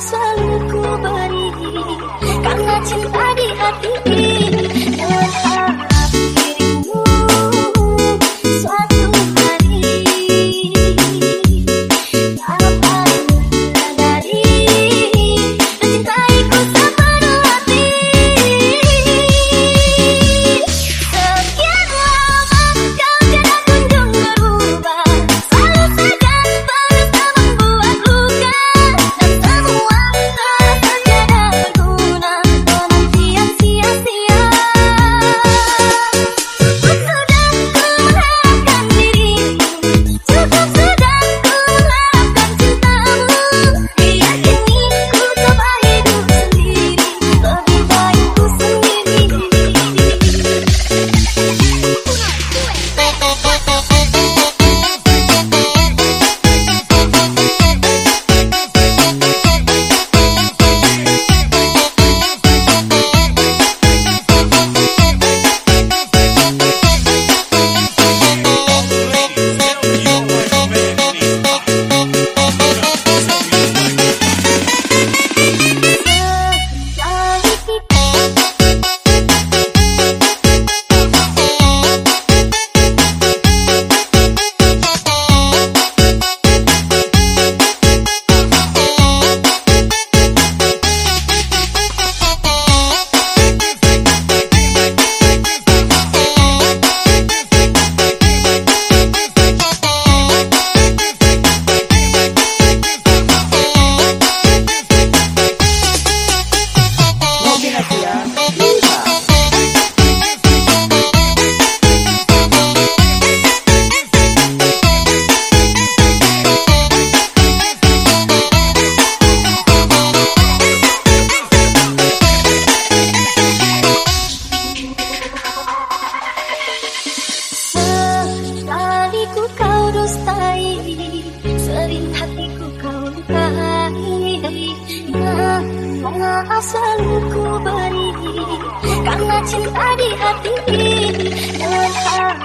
selalu ku beri. Karena cinta di hati selalu ku beri. Karena cinta di hati dan